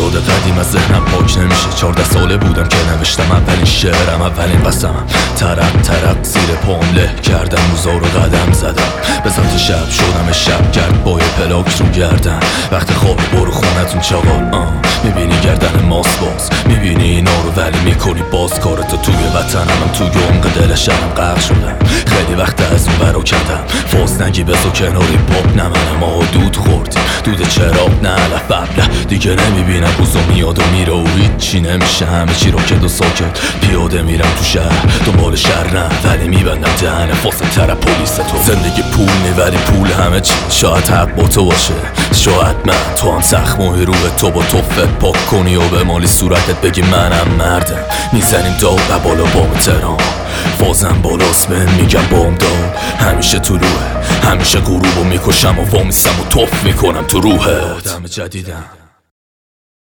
یاد قدیم از ذهنم پاک نمیشه. چارده ساله بودم که نوشتم. اولین شعرم اولین قسمم ترق ترق زیر پام له کردم. روزا رو قدم زدم. به سمت شب شدم. شب گرد با پلاک رو گردم وقت خوابی برو خونتون چاقال. آه. می‌بینی گردن ماست باز. می‌بینی اینا رو ولی می‌کنی باز. کارتو توی وطنم. توی عمق دل شرم غرق شدم. خیلی وقت از اون برا کردم فاز نگی بزو کناری. پاپ نمنم آه دود خوردی. دود چراغ. نه لفبله دیگه نمی‌بینم روزو میاد و میره و چی نمیشه. همه چی راکت و ساکت. پیاده میرم تو شهر. دنبال شهر نه ولی میبندم دهن فاسم تر پلیس تو. زندگی پول می‌بری پول همه چی. شاید حق با تو باشه. شاید من. تو هم زخمای رو تو با توفت پاک کنی و به مالی صورتت بگی منم مردم می‌زنیم داغ و بالا بام ترام بازم بالاست به میگم بام داد همیشه طلوعه همیشه غروب و می‌کشم و وامیستم و توف می‌کنم تو روحه آدم جدیدم.